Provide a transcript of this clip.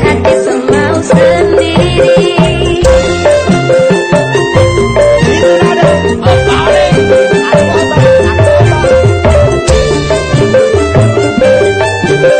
at this